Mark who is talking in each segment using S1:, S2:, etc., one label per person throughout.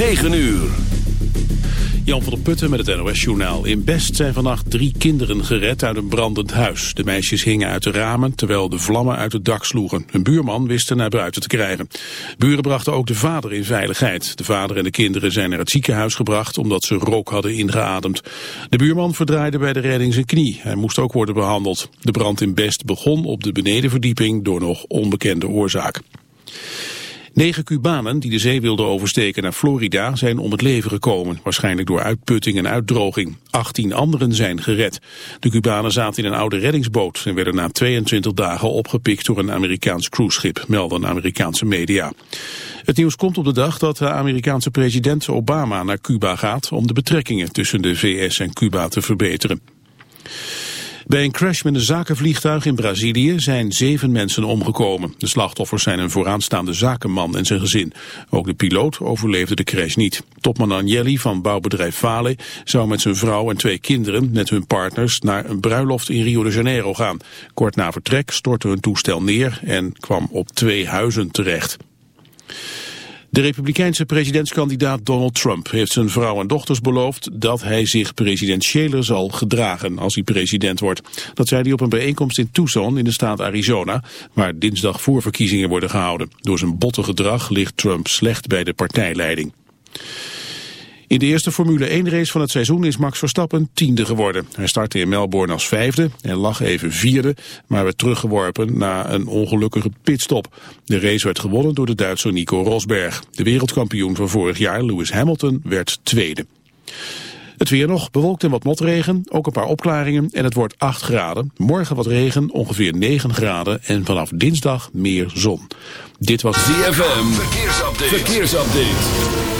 S1: 9 uur.
S2: Jan van der Putten met het NOS-journaal. In Best zijn vannacht drie kinderen gered uit een brandend huis. De meisjes hingen uit de ramen terwijl de vlammen uit het dak sloegen. Een buurman wist er naar buiten te krijgen. Buren brachten ook de vader in veiligheid. De vader en de kinderen zijn naar het ziekenhuis gebracht omdat ze rook hadden ingeademd. De buurman verdraaide bij de redding zijn knie. Hij moest ook worden behandeld. De brand in Best begon op de benedenverdieping door nog onbekende oorzaak. Negen Cubanen die de zee wilden oversteken naar Florida zijn om het leven gekomen, waarschijnlijk door uitputting en uitdroging. 18 anderen zijn gered. De Cubanen zaten in een oude reddingsboot en werden na 22 dagen opgepikt door een Amerikaans cruiseschip, melden Amerikaanse media. Het nieuws komt op de dag dat de Amerikaanse president Obama naar Cuba gaat om de betrekkingen tussen de VS en Cuba te verbeteren. Bij een crash met een zakenvliegtuig in Brazilië zijn zeven mensen omgekomen. De slachtoffers zijn een vooraanstaande zakenman en zijn gezin. Ook de piloot overleefde de crash niet. Topman Agnelli van bouwbedrijf Vale zou met zijn vrouw en twee kinderen met hun partners naar een bruiloft in Rio de Janeiro gaan. Kort na vertrek stortte hun toestel neer en kwam op twee huizen terecht. De republikeinse presidentskandidaat Donald Trump heeft zijn vrouw en dochters beloofd dat hij zich presidentiëler zal gedragen als hij president wordt. Dat zei hij op een bijeenkomst in Tucson in de staat Arizona, waar dinsdag voorverkiezingen worden gehouden. Door zijn botte gedrag ligt Trump slecht bij de partijleiding. In de eerste Formule 1 race van het seizoen is Max Verstappen tiende geworden. Hij startte in Melbourne als vijfde en lag even vierde, maar werd teruggeworpen na een ongelukkige pitstop. De race werd gewonnen door de Duitser Nico Rosberg. De wereldkampioen van vorig jaar, Lewis Hamilton, werd tweede. Het weer nog, bewolkt en wat motregen, ook een paar opklaringen en het wordt 8 graden. Morgen wat regen, ongeveer 9 graden en vanaf dinsdag meer zon. Dit was
S1: ZFM, verkeersupdate. verkeersupdate.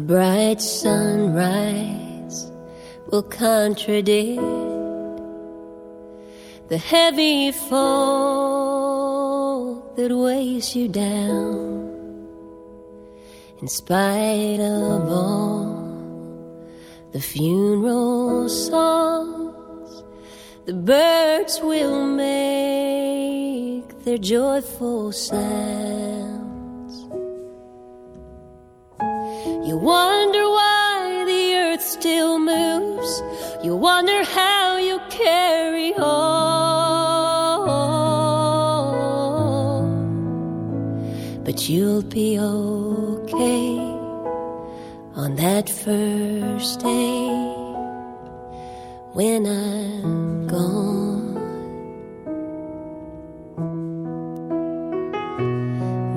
S3: A bright sunrise will contradict the heavy fall that weighs you down. In spite of all the funeral songs, the birds will make their joyful sound. You wonder why the earth still moves. You wonder how you carry on. But you'll be okay on that first day when I'm gone.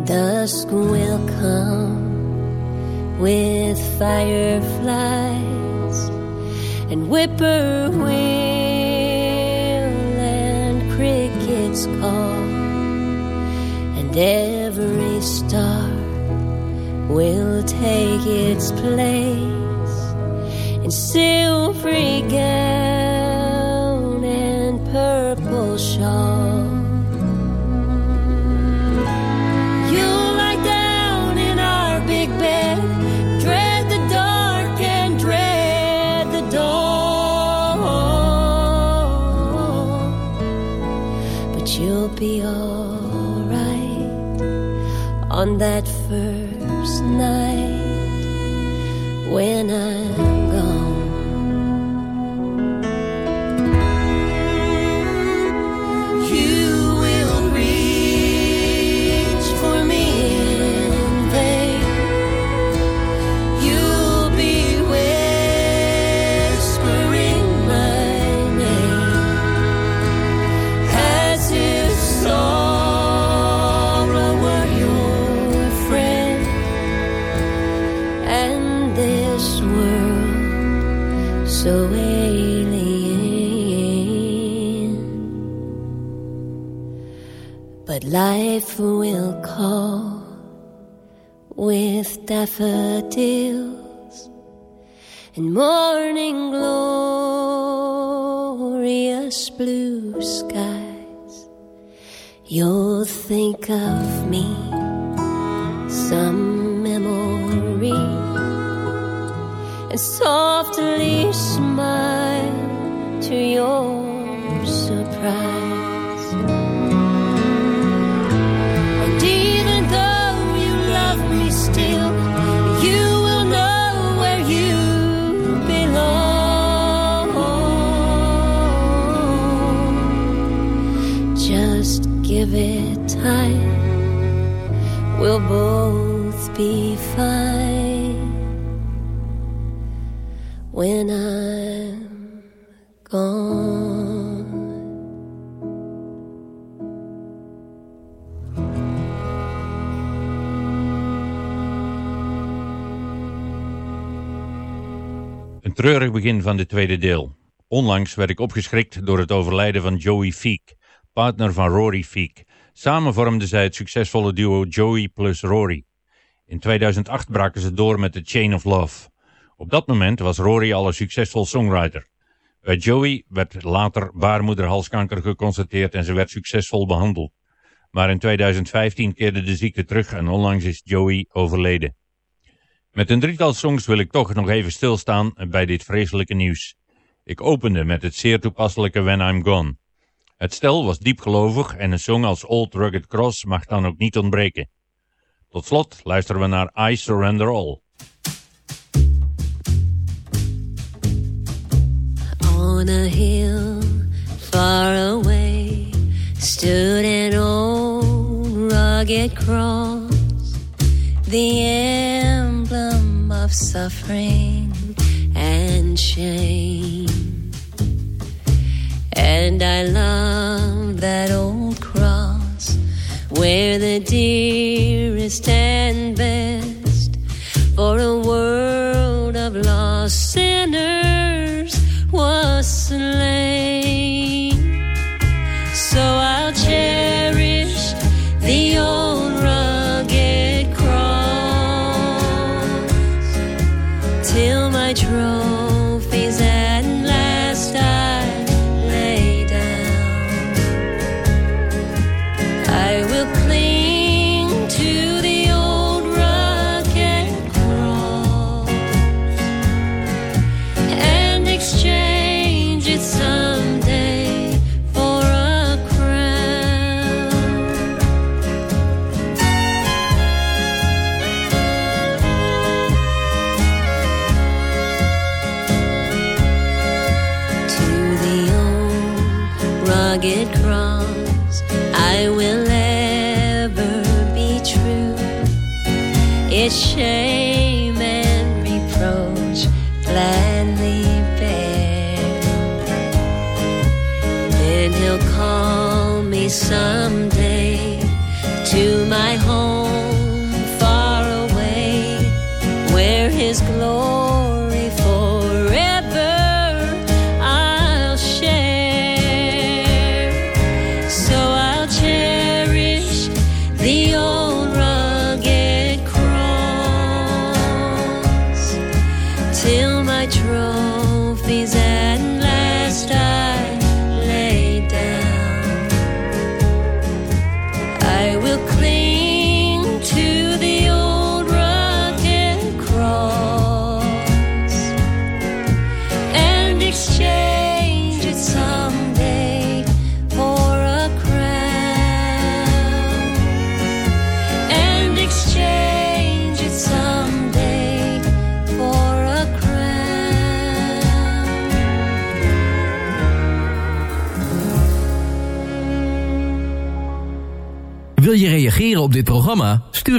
S3: Dusk will with fireflies and whippoorwill and crickets call, and every star will take its place in silvery gown and purple on that will call with daffodils and morning glorious blue skies. You'll think of me, some memory, and softly smile to your give we'll both be fine when I'm gone.
S4: Een treurig begin van dit tweede deel. Onlangs werd ik opgeschrikt door het overlijden van Joey Feek partner van Rory Feek. Samen vormden zij het succesvolle duo Joey plus Rory. In 2008 braken ze door met The Chain of Love. Op dat moment was Rory al een succesvol songwriter. Bij Joey werd later baarmoederhalskanker geconstateerd en ze werd succesvol behandeld. Maar in 2015 keerde de ziekte terug en onlangs is Joey overleden. Met een drietal songs wil ik toch nog even stilstaan bij dit vreselijke nieuws. Ik opende met het zeer toepasselijke When I'm Gone. Het stel was diepgelovig en een song als Old Rugged Cross mag dan ook niet ontbreken. Tot slot luisteren we naar I Surrender All.
S3: On a hill far away stood an old rugged cross, the emblem of suffering and shame. And I love that old cross where the dearest and best for a world of lost sinners was slain. So I'll I my cling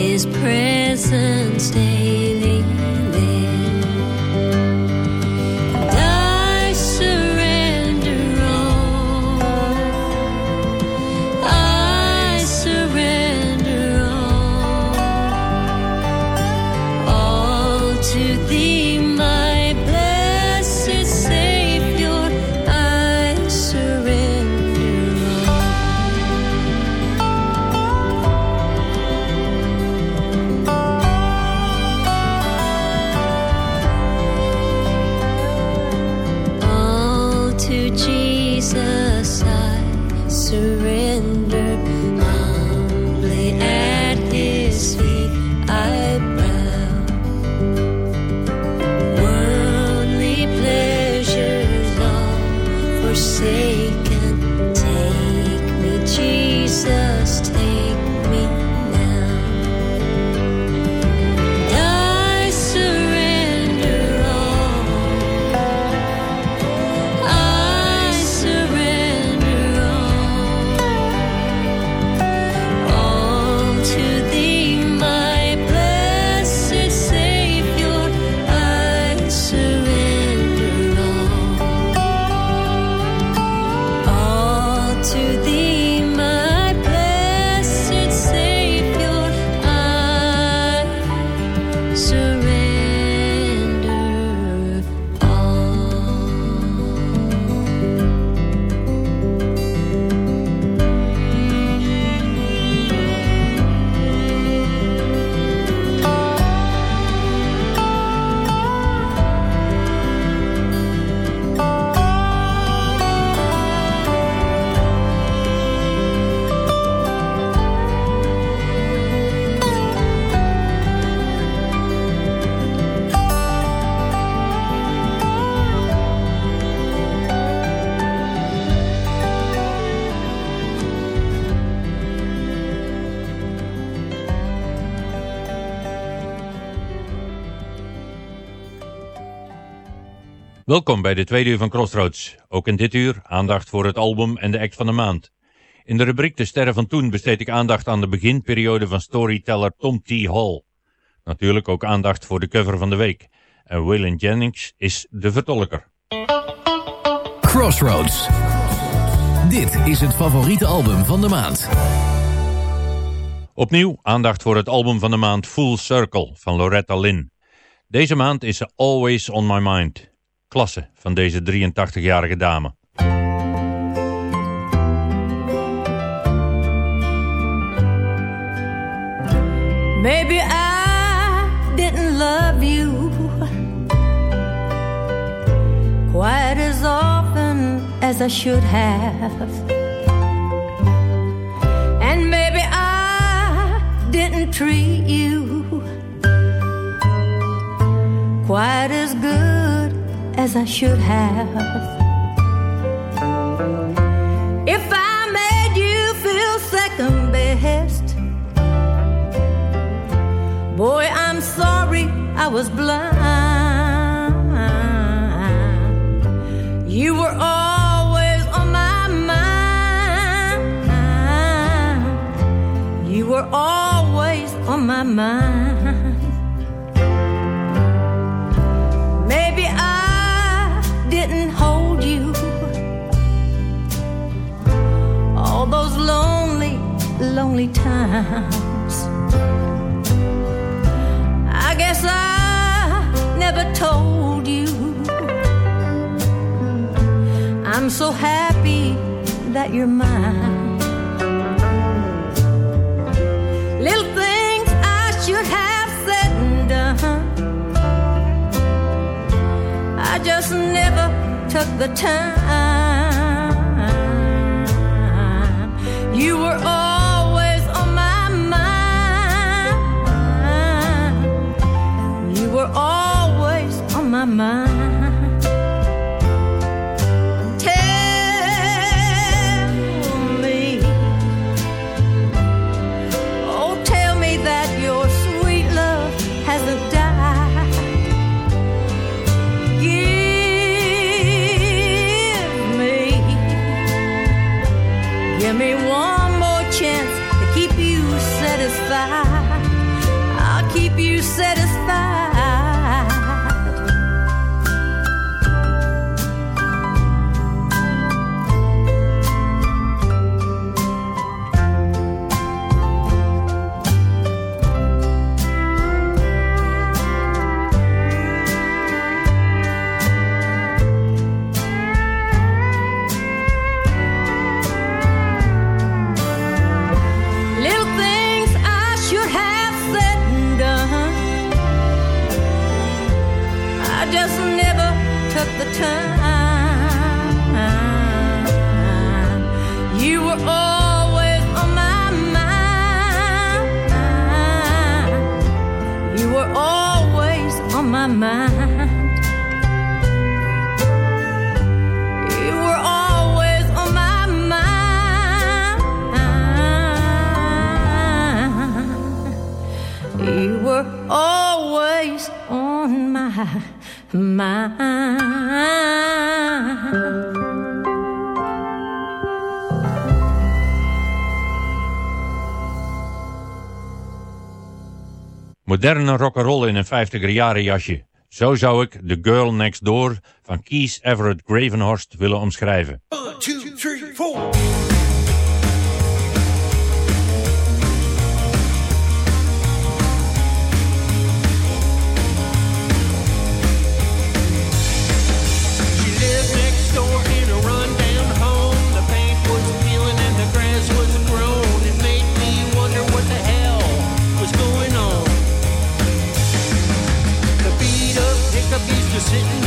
S3: His presence daily.
S4: Welkom bij de tweede uur van Crossroads. Ook in dit uur aandacht voor het album en de act van de maand. In de rubriek De Sterren van Toen besteed ik aandacht aan de beginperiode van storyteller Tom T. Hall. Natuurlijk ook aandacht voor de cover van de week. En Waylon Jennings is de vertolker.
S3: Crossroads. Dit is het favoriete album van de maand.
S4: Opnieuw aandacht voor het album van de maand Full Circle van Loretta Lynn. Deze maand is ze Always On My Mind klasse van deze 83-jarige dame.
S5: Maybe I didn't love you quite as often as I should have. And maybe I didn't treat you quite as good as I should have. If I made you feel second best, boy, I'm sorry I was blind. You were always on my mind. You were always on my mind. lonely, lonely times. I guess I never told you. I'm so happy that you're mine. Little things I should have said and done. I just never took the time my mind.
S4: moderne rock'n'roll in een 50er jaren jasje. Zo zou ik The Girl Next Door van Kees Everett Gravenhorst willen omschrijven.
S6: 1, 2, 3, 4... sitting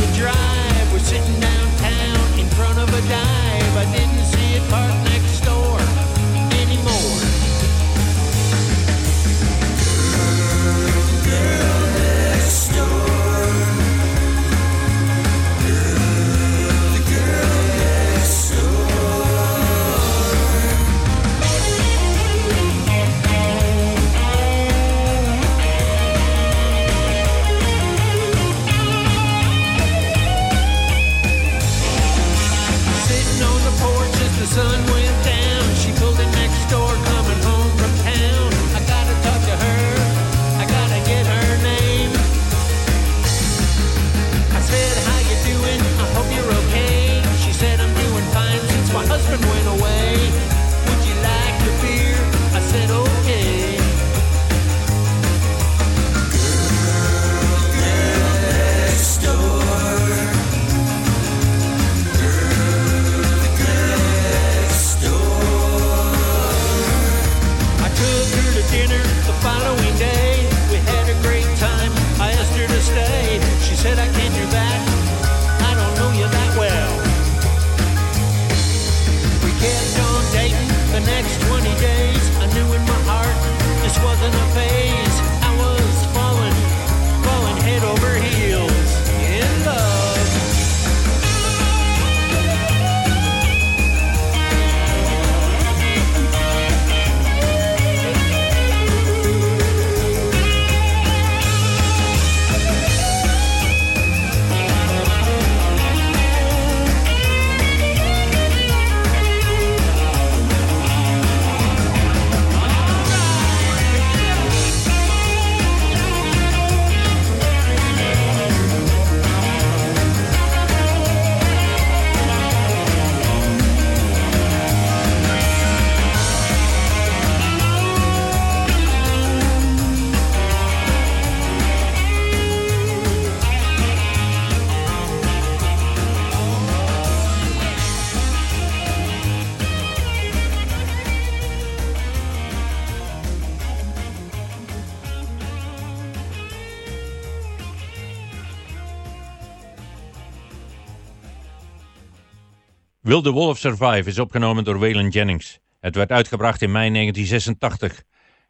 S4: Will the Wolf Survive is opgenomen door Waylon Jennings. Het werd uitgebracht in mei 1986.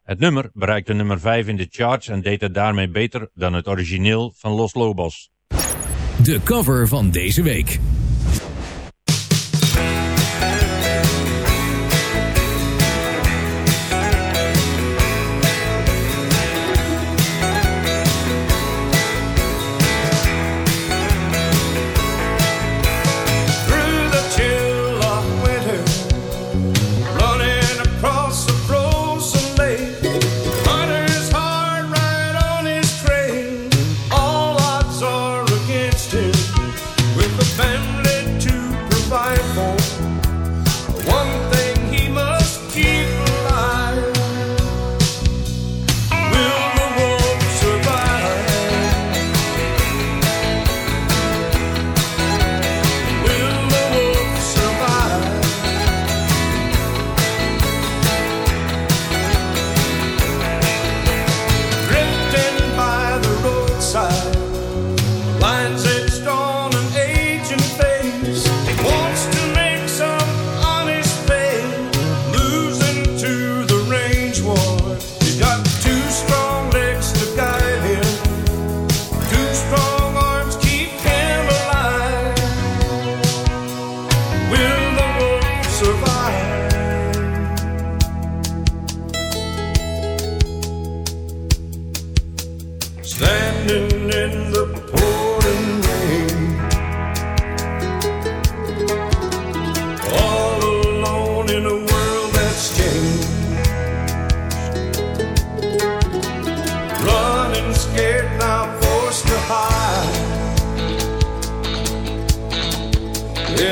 S4: Het nummer bereikte nummer 5 in de charts en deed het daarmee beter dan het origineel van Los Lobos.
S7: De cover van deze week.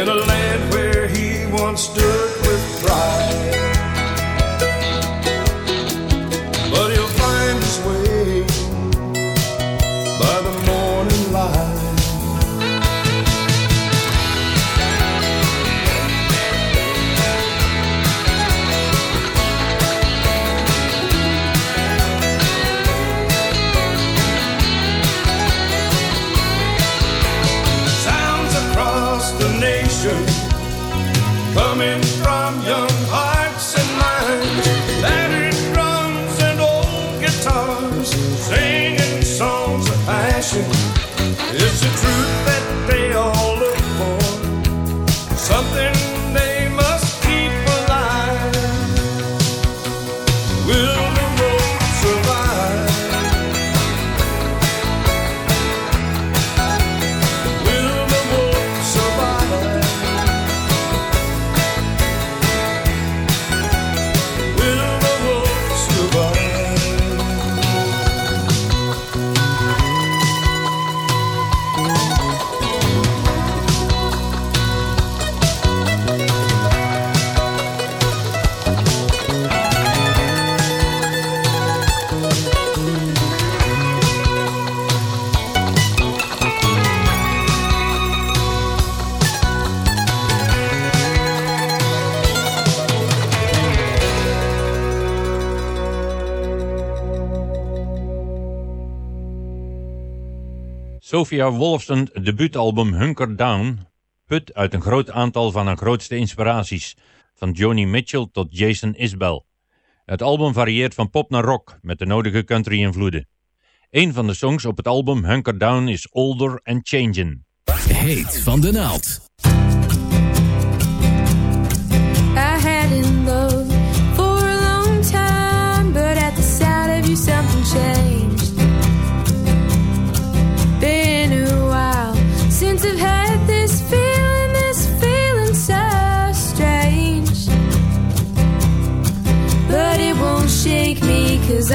S8: in a land where he once stood with pride.
S4: Sophia Wolfson's debuutalbum Hunker Down put uit een groot aantal van haar grootste inspiraties, van Joni Mitchell tot Jason Isbell. Het album varieert van pop naar rock, met de nodige country-invloeden. Een van de songs op het album Hunker Down is Older and Changing.
S7: Heet van de naald.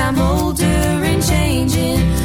S5: I'm older and changing.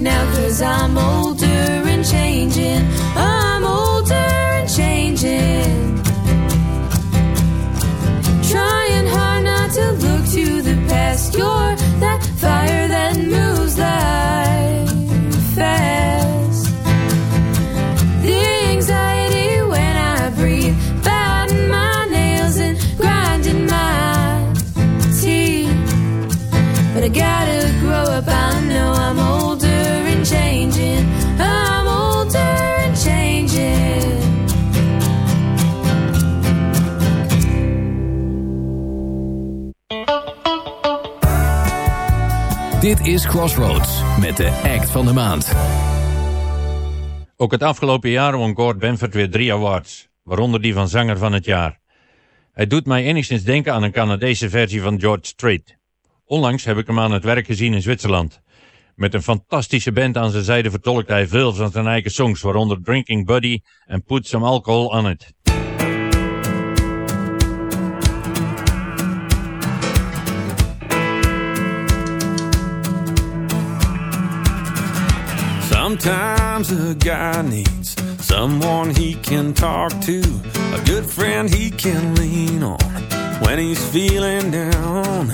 S5: Now
S3: cause I'm older
S9: Dit is Crossroads met de act van de maand.
S4: Ook het afgelopen jaar won Gord Benford weer drie awards, waaronder die van zanger van het jaar. Hij doet mij enigszins denken aan een Canadese versie van George Strait. Onlangs heb ik hem aan het werk gezien in Zwitserland. Met een fantastische band aan zijn zijde vertolkt hij veel van zijn eigen songs, waaronder Drinking Buddy en Put Some Alcohol on It.
S10: Sometimes a guy needs someone he can talk to, a good friend he can lean on when he's feeling down.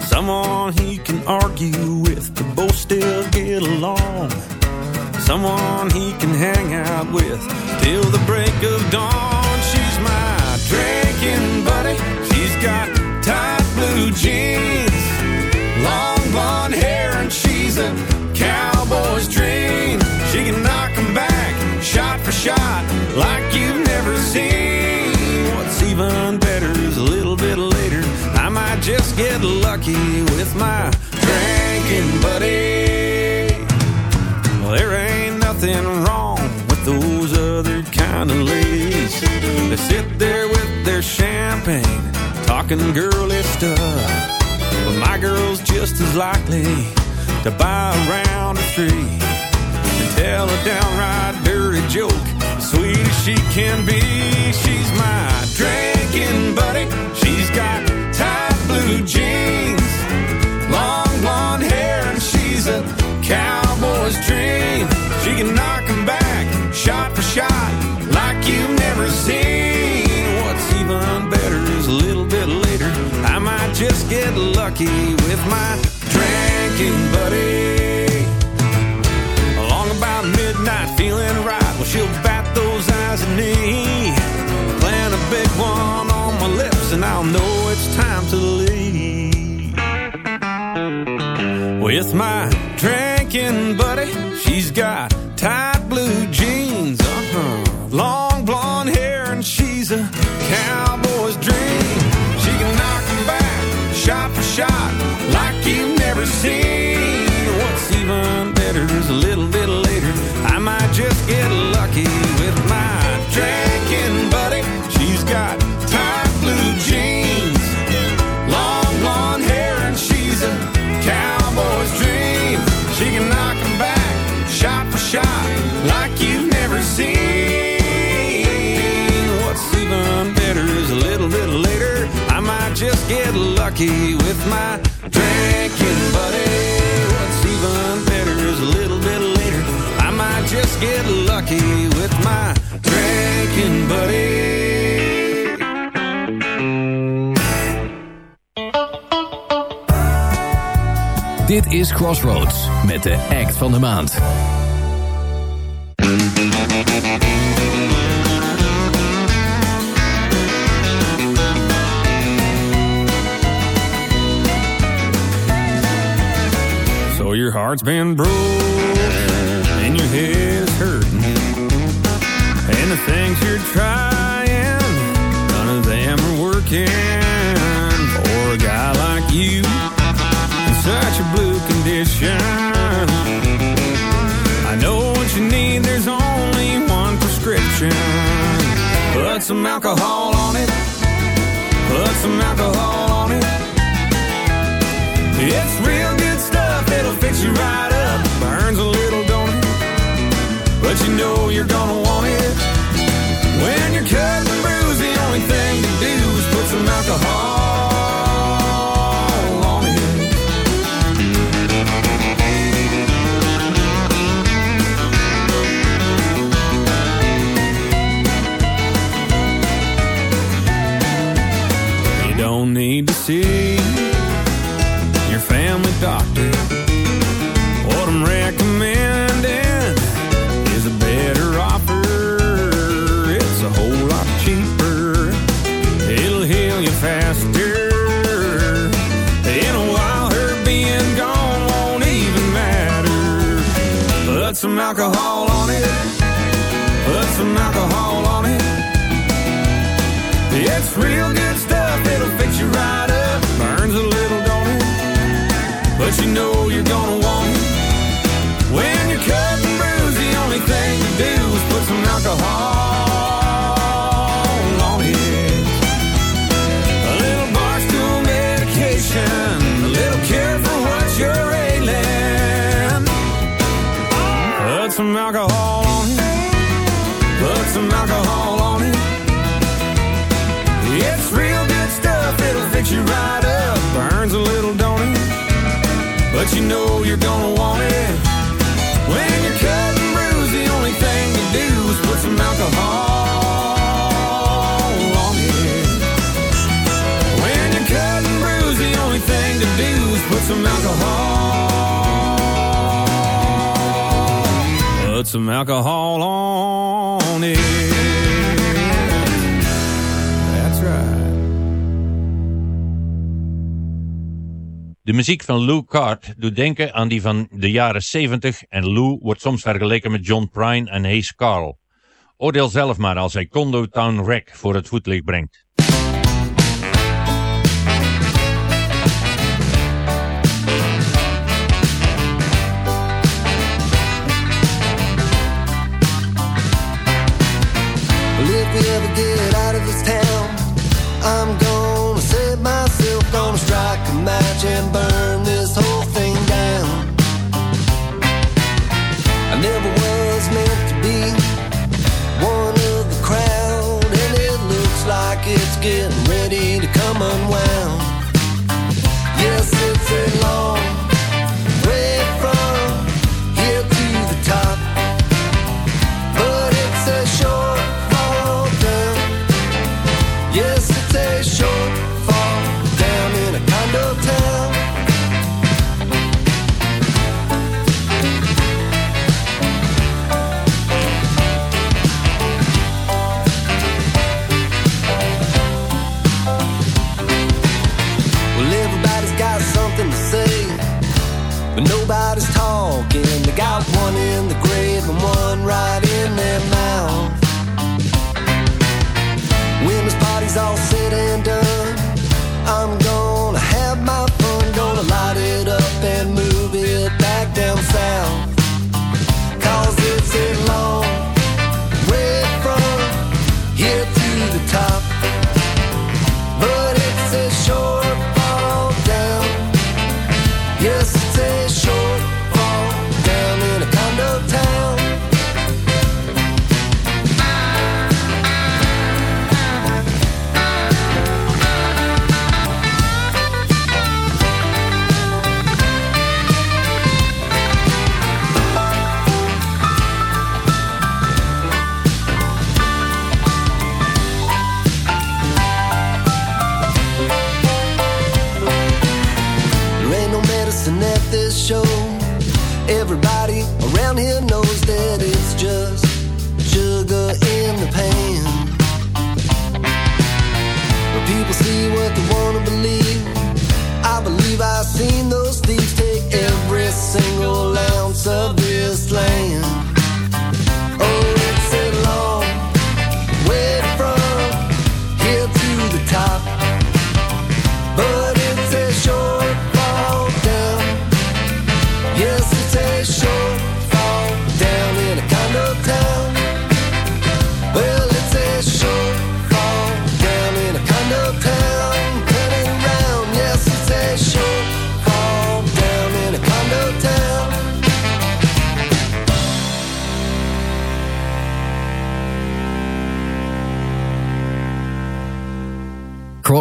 S10: Someone he can argue with but both still get along. Someone he can hang out with till the break of dawn. She's my drinking buddy. She's got tight blue jeans, long blonde hair, and she's a cowboy's dream. She can knock 'em back, shot for shot, like you've never seen. What's even better is a little bit later, I might just get lucky with my drinking buddy. Well, there ain't nothing wrong with those other kind of ladies. They sit there with their champagne, talking girly stuff. But my girl's just as likely to buy a round of three tell a downright dirty joke, sweet as she can be. She's my drinking buddy. She's got tight blue jeans, long blonde hair, and she's a cowboy's dream. She can knock 'em back, shot for shot, like you've never seen. What's even better is a little bit later, I might just get lucky with my drinking buddy. She'll bat those eyes at me. Plant a big one on my lips, and I'll know it's time to leave. With my drinking buddy, she's got tight blue jeans, get lucky with my drinking buddy. What's even better is a little bit later, I might just get lucky with my drinking buddy.
S9: Dit is Crossroads met de act van de maand.
S10: Been broke you're gonna want it. When you're cut and bruised, the only thing to do is put some alcohol on it. When you're cut and bruised, the only thing to do is put some alcohol. Put some alcohol on it.
S11: De muziek van Lou Cart doet denken aan die van de jaren 70 en Lou wordt soms vergeleken met John Prine en Hayes Carl. Oordeel zelf maar als hij Condo Town Wreck voor het voetlicht brengt.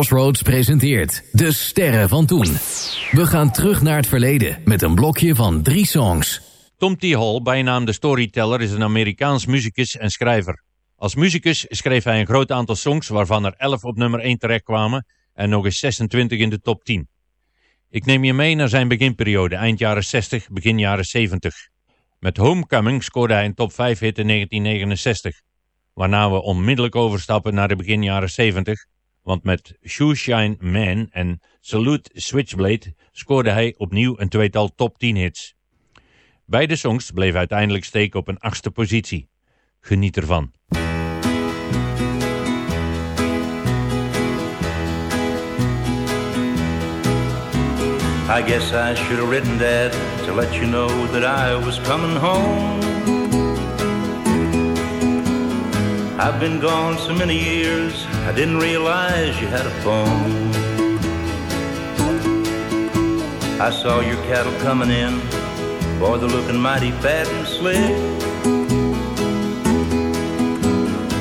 S12: Crossroads presenteert De Sterren van Toen. We gaan terug naar het verleden met een blokje van drie songs.
S11: Tom T. Hall, bijnaam de Storyteller, is een Amerikaans muzikus en schrijver. Als muzikus schreef hij een groot aantal songs waarvan er 11 op nummer 1 terechtkwamen en nog eens 26 in de top 10.
S4: Ik neem je mee naar zijn beginperiode, eind jaren 60, begin jaren 70. Met Homecoming scoorde hij een top 5 hit in 1969. Waarna we onmiddellijk overstappen naar de begin jaren 70, want met Shoeshine Man en Salute Switchblade scoorde hij opnieuw een tweetal top 10 hits. Beide songs bleven uiteindelijk steken op een achtste positie. Geniet ervan.
S13: I guess I should have written Dad to let you know that I was coming home. I've been gone so many years, I didn't realize you had a phone. I saw your cattle coming in, boy, they're looking mighty fat and slick.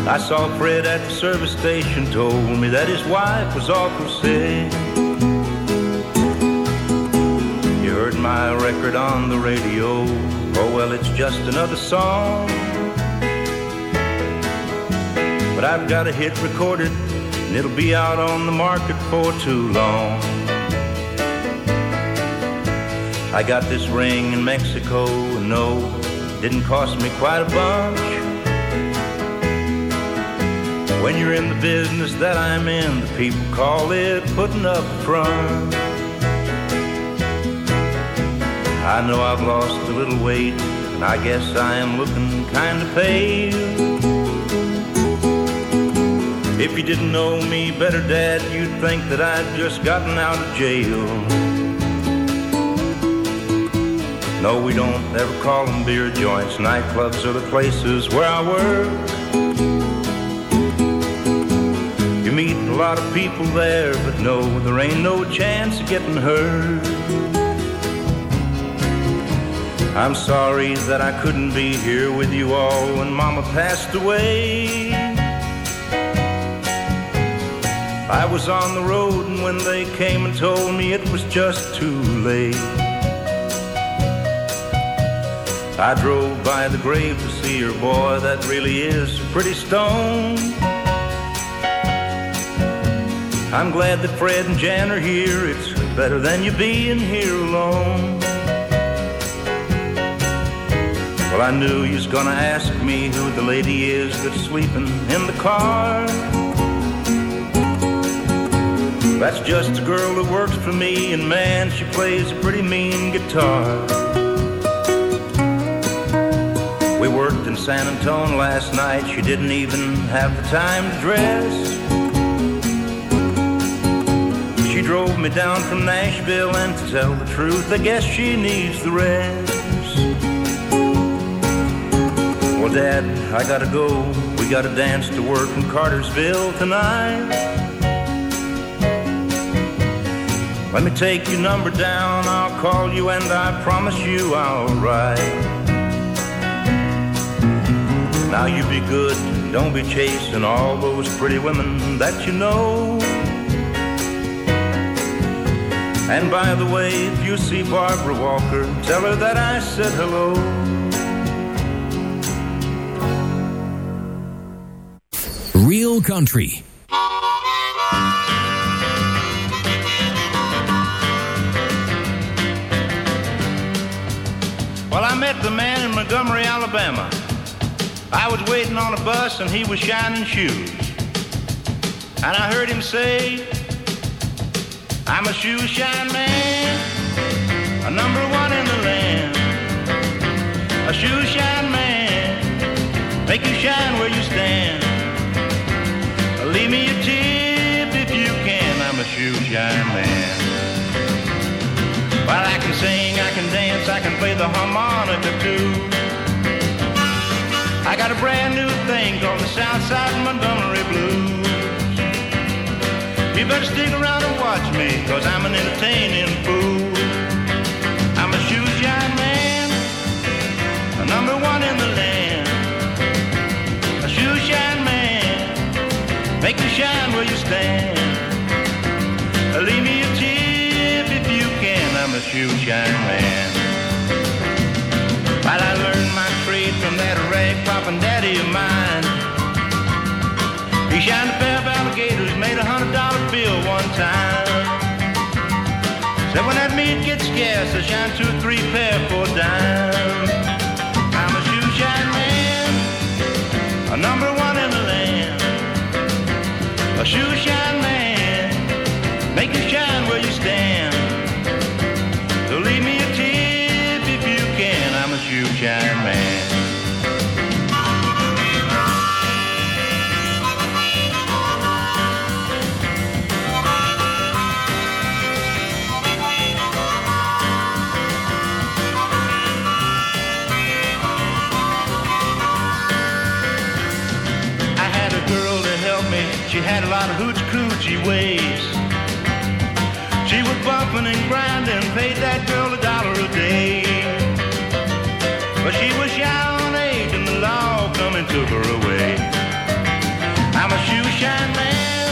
S13: I saw Fred at the service station, told me that his wife was awful sick. You heard my record on the radio. Oh, well, it's just another song. But I've got a hit recorded, and it'll be out on the market for too long. I got this ring in Mexico, no, didn't cost me quite a bunch. When you're in the business that I'm in, the people call it putting up front. I know I've lost a little weight, and I guess I am looking kind of pale. If you didn't know me better, Dad, you'd think that I'd just gotten out of jail. No, we don't ever call them beer joints. Nightclubs are the places where I work. You meet a lot of people there, but no, there ain't no chance of getting hurt. I'm sorry that I couldn't be here with you all when Mama passed away. I was on the road, and when they came and told me it was just too late. I drove by the grave to see her, boy, that really is a pretty stone. I'm glad that Fred and Jan are here, it's better than you being here alone. Well, I knew you was gonna ask me who the lady is that's sleeping in the car. That's just a girl that works for me, and man, she plays a pretty mean guitar. We worked in San Antone last night, she didn't even have the time to dress. She drove me down from Nashville, and to tell the truth, I guess she needs the rest. Well, Dad, I gotta go. We gotta dance to work in Cartersville tonight. Let me take your number down, I'll call you and I promise you I'll write. Now you be good, don't be chasing all those pretty women that you know. And by the way, if you see Barbara Walker, tell her that I said hello.
S9: Real Country.
S13: Montgomery, Alabama. I was waiting on a bus and he was shining shoes. And I heard him say, I'm a shoe shine man, a number one in the land. A shoe shine man, make you shine where you stand. Leave me a tip if you can, I'm a shoe shine man. Well, I can sing, I can dance, I can play the harmonica too. Got a brand new thing called the Southside Montgomery Blues. You better stick around and watch me, cause I'm an entertaining fool. I'm a shoe shine man, a number one in the land. A shoe shine man, make you shine where you stand. Leave me a tip if you can, I'm a shoe shine man. While I learned He shined a pair of alligators, made a hundred dollar bill one time. Said when that meat gets scarce, I shine two or three pair for a dime. I'm a shoe shine man, a number one in the land. A shoe shine man, coochie. She was bumping and grinding, paid that girl a dollar a day. But she was shy on age and the law come and took her away. I'm a shoe shine man,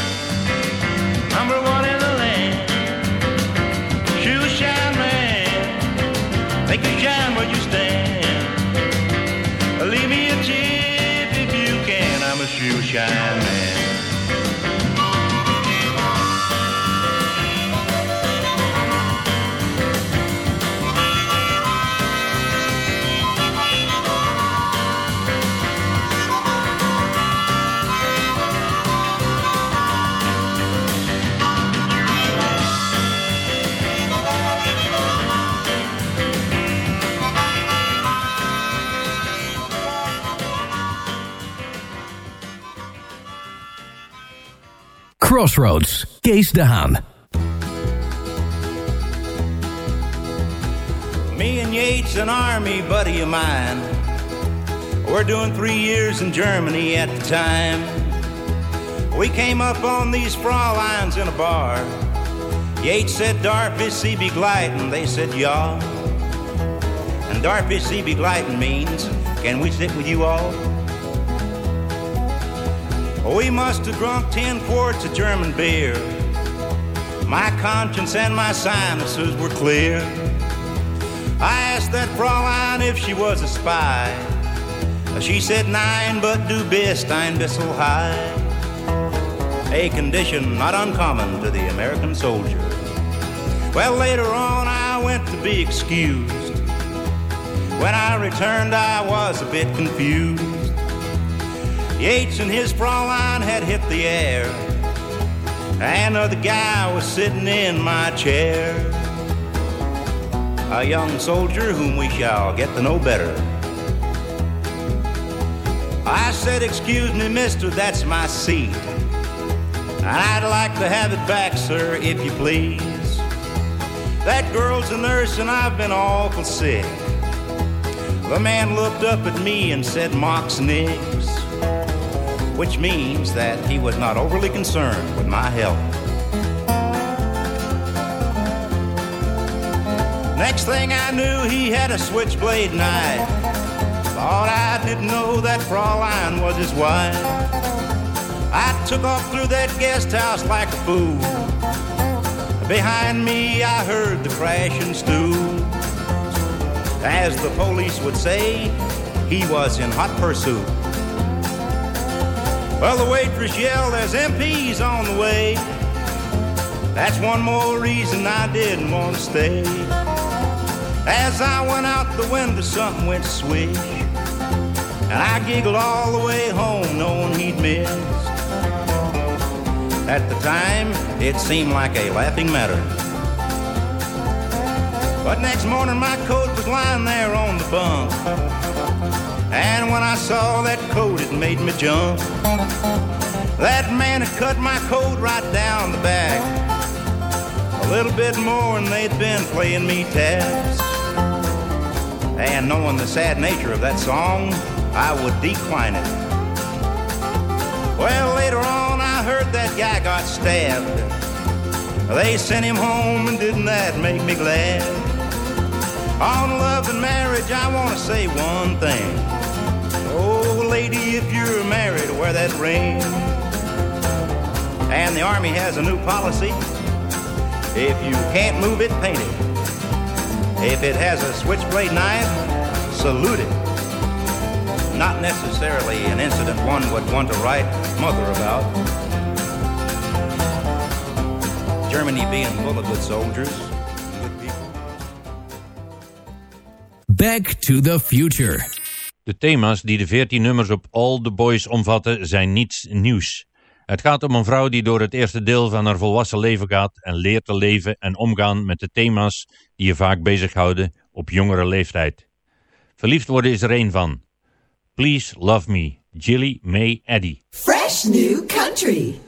S13: number one in the land. Shoe shine man, make you shine where you stand. Leave me a tip if you can. I'm a shoe shine man.
S9: Crossroads, Kees de Haan.
S13: Me and Yates, an army buddy of mine. We're doing three years in Germany at the time. We came up on these Frauleins in a bar. Yates said, see be gliding. They said, yeah. And see be gliding means, can we sit with you all? Oh, we must have drunk ten quarts of German beer. My conscience and my sinuses were clear. I asked that Fraulein if she was a spy. Uh, she said nine, but du bist ein bissel high. A condition not uncommon to the American soldier. Well, later on, I went to be excused. When I returned, I was a bit confused. Yates and his Fraulein had hit the air. And another guy was sitting in my chair. A young soldier whom we shall get to know better. I said, Excuse me, mister, that's my seat. I'd like to have it back, sir, if you please. That girl's a nurse and I've been awful sick. The man looked up at me and said, Mox nix, which means that he was not overly concerned with my health. Next thing I knew, he had a switchblade knife. Thought I didn't know that Fraulein was his wife. I took off through that guest house like a fool. Behind me, I heard the crashing stool. As the police would say, he was in hot pursuit. Well, the waitress yelled, There's MPs on the way. That's one more reason I didn't want to stay. As I went out the window, something went swish. And I giggled all the way home, knowing he'd missed. At the time, it seemed like a laughing matter. But next morning, my coat was lying there on the bunk. And when I saw that coat, it made me jump. That man had cut my coat right down the back. A little bit more, and they'd been playing me taps. And knowing the sad nature of that song, I would decline it. Well, later on, I heard that guy got stabbed. They sent him home, and didn't that make me glad? On love and marriage, I want to say one thing. Lady, if you're married, wear that ring. And the Army has a new policy. If you can't move it, paint it. If it has a switchblade knife, salute it. Not necessarily an incident one would want to write mother about. Germany being full of good soldiers, good.
S9: Back to the Future.
S4: De thema's die de 14 nummers op All the Boys omvatten zijn niets nieuws. Het gaat om een vrouw die door het eerste deel van haar volwassen leven gaat en leert te leven en omgaan met de thema's die je vaak bezighouden op jongere leeftijd. Verliefd worden is er één van. Please Love Me, Jilly May Eddy.
S14: Fresh new country.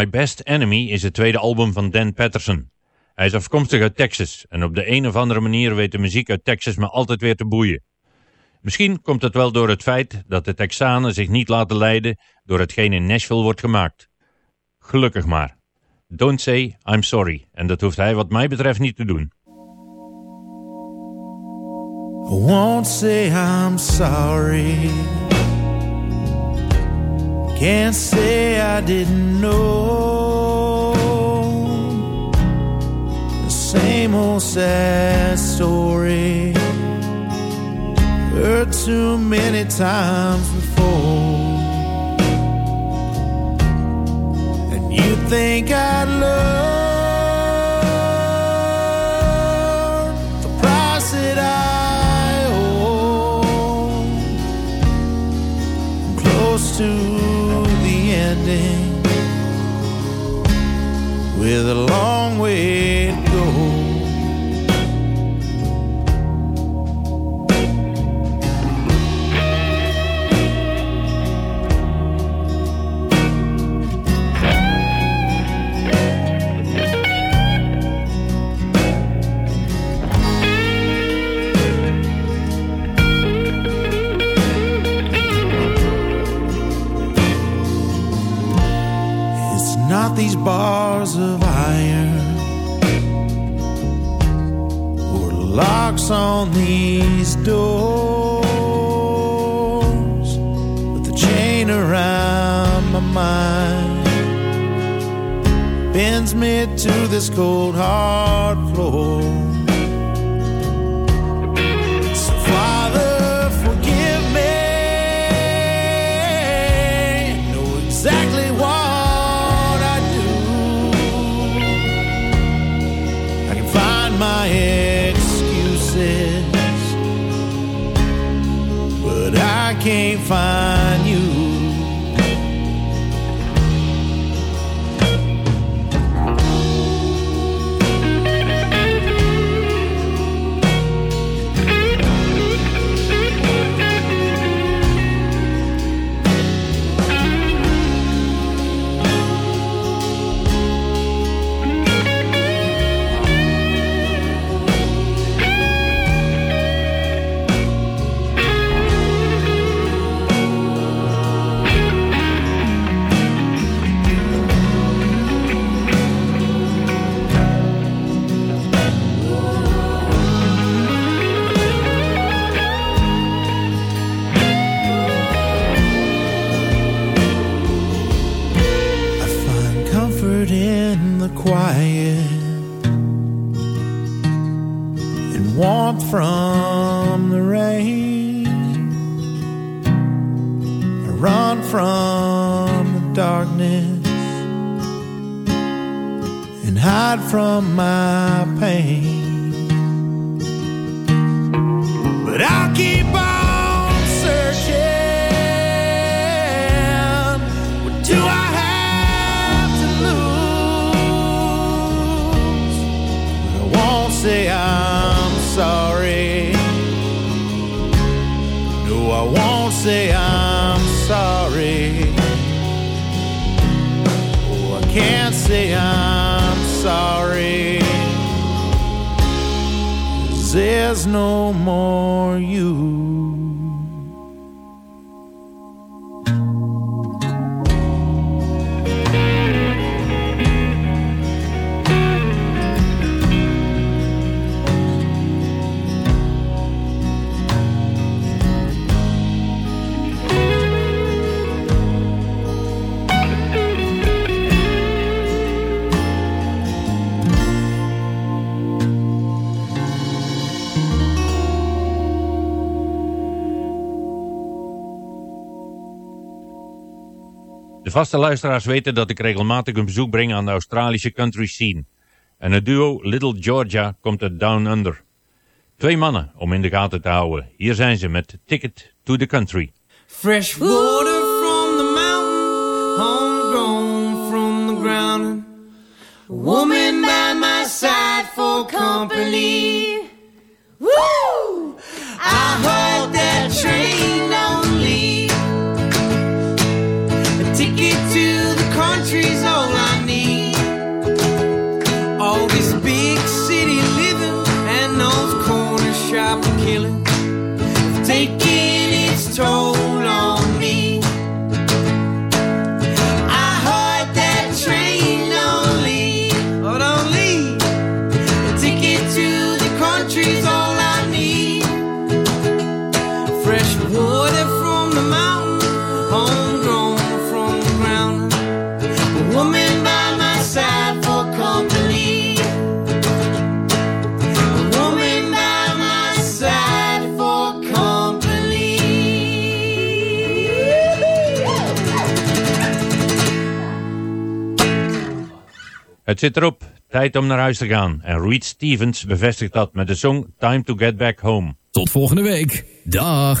S3: My Best
S4: Enemy is het tweede album van Dan Patterson. Hij is afkomstig uit Texas en op de een of andere manier weet de muziek uit Texas me altijd weer te boeien. Misschien komt het wel door het feit dat de Texanen zich niet laten leiden door hetgeen in Nashville wordt gemaakt. Gelukkig maar. Don't say I'm sorry. En dat hoeft hij wat mij betreft niet te doen.
S15: Won't say I'm sorry.
S16: Can't say I didn't know the same old sad story. Heard too many times before. And you think I'd. Close to with a long way these bars of iron. Or locks on these doors, but the chain around my mind. Bends me to this cold hard floor. But I hide from my pain. But I'll keep there's no more you.
S4: De vaste luisteraars weten dat ik regelmatig een bezoek breng aan de Australische country scene. En het duo Little Georgia komt uit Down Under. Twee mannen om in de gaten te houden. Hier zijn ze met Ticket to the Country.
S15: Fresh water from the mountain, homegrown from the ground. Woman by my side for company. Woo! I heard that train Taking
S4: Het zit erop, tijd om naar huis te gaan. En Reed Stevens bevestigt dat met de song Time to Get Back Home.
S9: Tot volgende week. Dag.